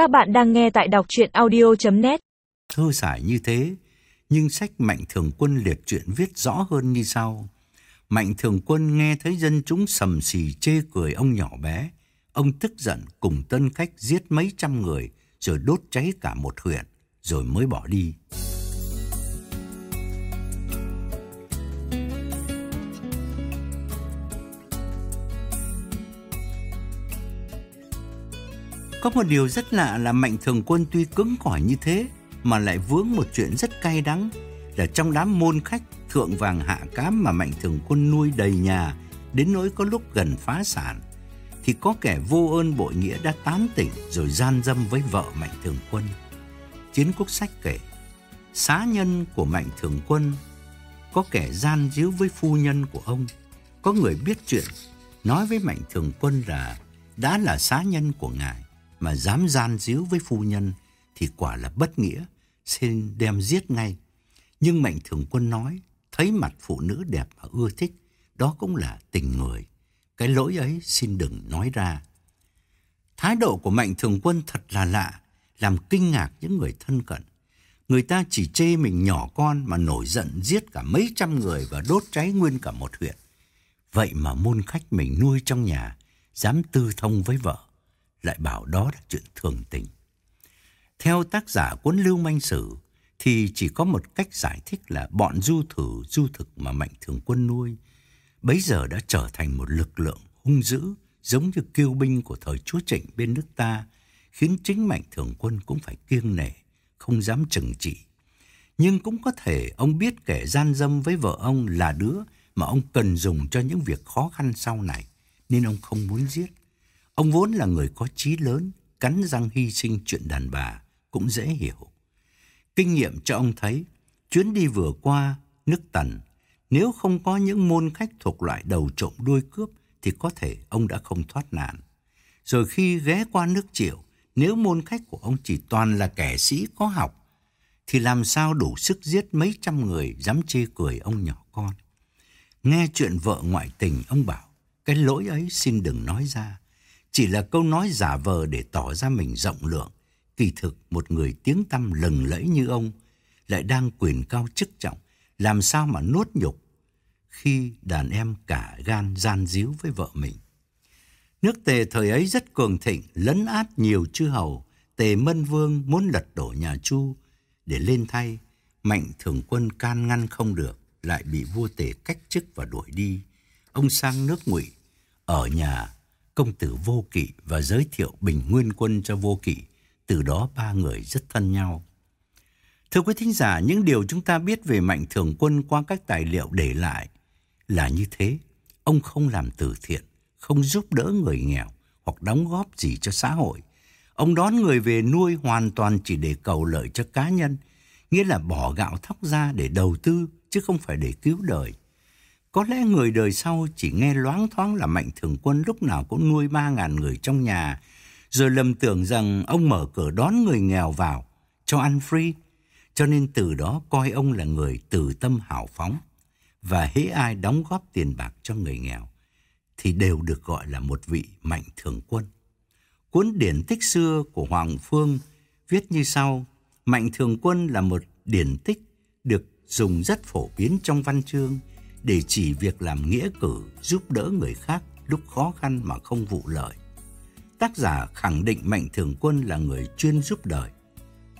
Các bạn đang nghe tại đọc chuyện audio.net Thơ giải như thế, nhưng sách Mạnh Thường Quân liệt truyện viết rõ hơn như sau. Mạnh Thường Quân nghe thấy dân chúng sầm xì chê cười ông nhỏ bé. Ông tức giận cùng tân khách giết mấy trăm người, rồi đốt cháy cả một huyện, rồi mới bỏ đi. Có một điều rất lạ là Mạnh Thường Quân tuy cứng cỏi như thế mà lại vướng một chuyện rất cay đắng là trong đám môn khách thượng vàng hạ cám mà Mạnh Thường Quân nuôi đầy nhà đến nỗi có lúc gần phá sản thì có kẻ vô ơn bội nghĩa đã tán tỉnh rồi gian dâm với vợ Mạnh Thường Quân. Chiến quốc sách kể, xá nhân của Mạnh Thường Quân có kẻ gian díu với phu nhân của ông. Có người biết chuyện, nói với Mạnh Thường Quân là đã là xá nhân của ngài mà dám gian díu với phu nhân thì quả là bất nghĩa, xin đem giết ngay. Nhưng Mạnh Thường Quân nói, thấy mặt phụ nữ đẹp mà ưa thích, đó cũng là tình người. Cái lỗi ấy xin đừng nói ra. Thái độ của Mạnh Thường Quân thật là lạ, làm kinh ngạc những người thân cận. Người ta chỉ chê mình nhỏ con mà nổi giận giết cả mấy trăm người và đốt cháy nguyên cả một huyện. Vậy mà môn khách mình nuôi trong nhà, dám tư thông với vợ lại bảo đó là chuyện thường tình. Theo tác giả cuốn Lưu Manh Sử thì chỉ có một cách giải thích là bọn du thử du thực mà Mạnh Thường Quân nuôi bấy giờ đã trở thành một lực lượng hung dữ giống như kiêu binh của thời chúa Trịnh bên nước ta khiến chính Mạnh Thường Quân cũng phải kiêng nể, không dám trừng trị. Nhưng cũng có thể ông biết kẻ gian dâm với vợ ông là đứa mà ông cần dùng cho những việc khó khăn sau này, nên ông không muốn giết. Ông vốn là người có trí lớn, cắn răng hy sinh chuyện đàn bà cũng dễ hiểu. Kinh nghiệm cho ông thấy, chuyến đi vừa qua nước Tần, nếu không có những môn khách thuộc loại đầu trộm đuôi cướp thì có thể ông đã không thoát nạn. Rồi khi ghé qua nước Triệu, nếu môn khách của ông chỉ toàn là kẻ sĩ có học, thì làm sao đủ sức giết mấy trăm người dám chê cười ông nhỏ con. Nghe chuyện vợ ngoại tình, ông bảo, cái lỗi ấy xin đừng nói ra chỉ là câu nói giả vờ để tỏ ra mình rộng lượng. Kỳ thực một người tiếng tăm lừng lẫy như ông lại đang quyền cao chức trọng, làm sao mà nuốt nhục khi đàn em cả gan gian díu với vợ mình. Nước Tề thời ấy rất cường thịnh, lấn át nhiều chư hầu, Tề Mân Vương muốn lật đổ nhà Chu để lên thay, Mạnh Thường Quân can ngăn không được, lại bị vua Tề cách chức và đuổi đi. Ông sang nước Ngụy, ở nhà công tử Vô Kỵ và giới thiệu Bình Nguyên Quân cho Vô Kỵ. Từ đó ba người rất thân nhau. Thưa quý thính giả, những điều chúng ta biết về Mạnh Thường Quân qua các tài liệu để lại là như thế. Ông không làm từ thiện, không giúp đỡ người nghèo hoặc đóng góp gì cho xã hội. Ông đón người về nuôi hoàn toàn chỉ để cầu lợi cho cá nhân, nghĩa là bỏ gạo thóc ra để đầu tư chứ không phải để cứu đời. Có lẽ người đời sau chỉ nghe loáng thoáng là Mạnh Thường Quân lúc nào cũng nuôi ba ngàn người trong nhà, rồi lầm tưởng rằng ông mở cửa đón người nghèo vào, cho ăn free, cho nên từ đó coi ông là người từ tâm hào phóng. Và hễ ai đóng góp tiền bạc cho người nghèo, thì đều được gọi là một vị Mạnh Thường Quân. Cuốn điển tích xưa của Hoàng Phương viết như sau, Mạnh Thường Quân là một điển tích được dùng rất phổ biến trong văn chương, để chỉ việc làm nghĩa cử giúp đỡ người khác lúc khó khăn mà không vụ lợi. Tác giả khẳng định Mạnh Thường Quân là người chuyên giúp đời,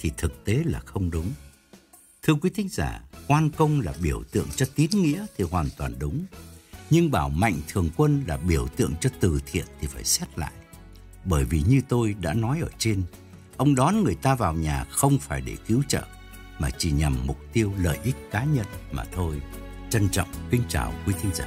thì thực tế là không đúng. Thưa quý thính giả, quan công là biểu tượng cho tín nghĩa thì hoàn toàn đúng. Nhưng bảo Mạnh Thường Quân là biểu tượng cho từ thiện thì phải xét lại. Bởi vì như tôi đã nói ở trên, ông đón người ta vào nhà không phải để cứu trợ, mà chỉ nhằm mục tiêu lợi ích cá nhân mà thôi. Trân trọng kính chào quý thính giả.